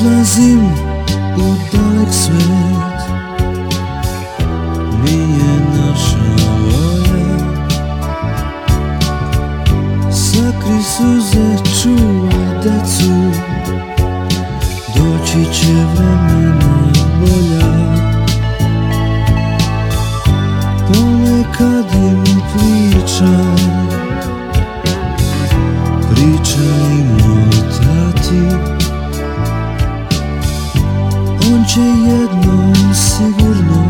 Odlazim u dalek svet. Nije naša volja. Sakri suze, čuvaj decu. Doći će vremena bolja. Ponekad im pričaj ще єдно сигурно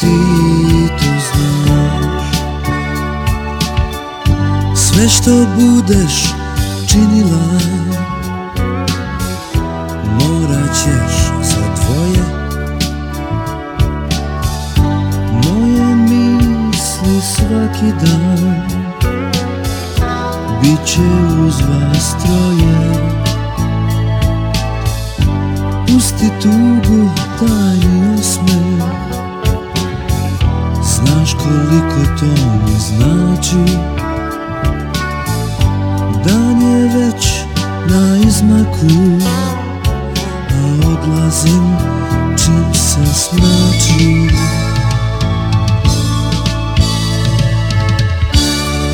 Ti to znaš. Sve što budeš činila Morat ćeš za dvoje Moje misli svaki dan Biće uz vas troje koliko to mi znači. Dan je već na izmaku A odlazim čim se snači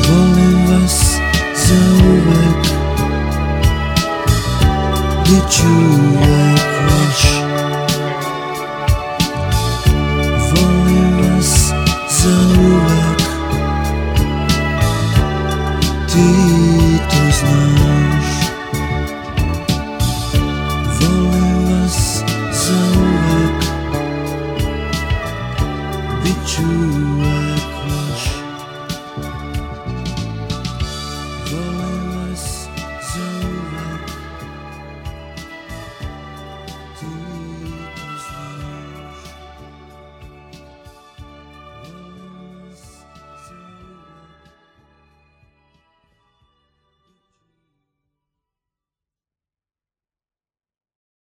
Volim vas za uvek uvek vaš Ti